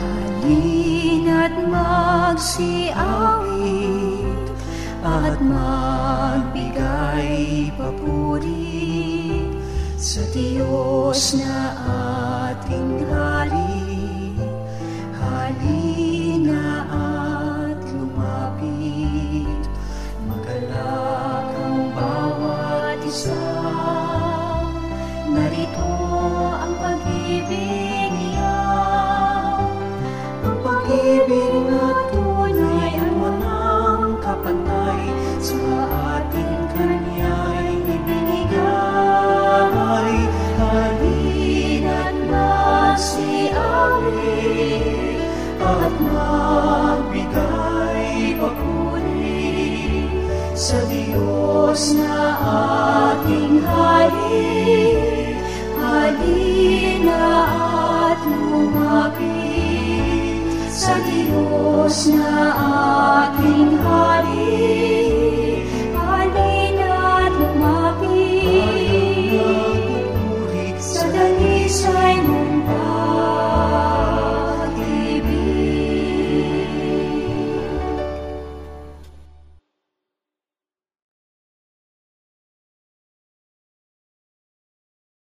Halina't magsiawit at magbigay papuri sa Diyos na ating hari. Bawat isa. Narito ang pag-ibig niya, ang pag-ibig na tunay ang walang kapantay sa ating kanya'y ibinigay. Halina't magsiawit at magbigay sa Diyos na ating hari. Halina at lumapit sa Diyos na ating.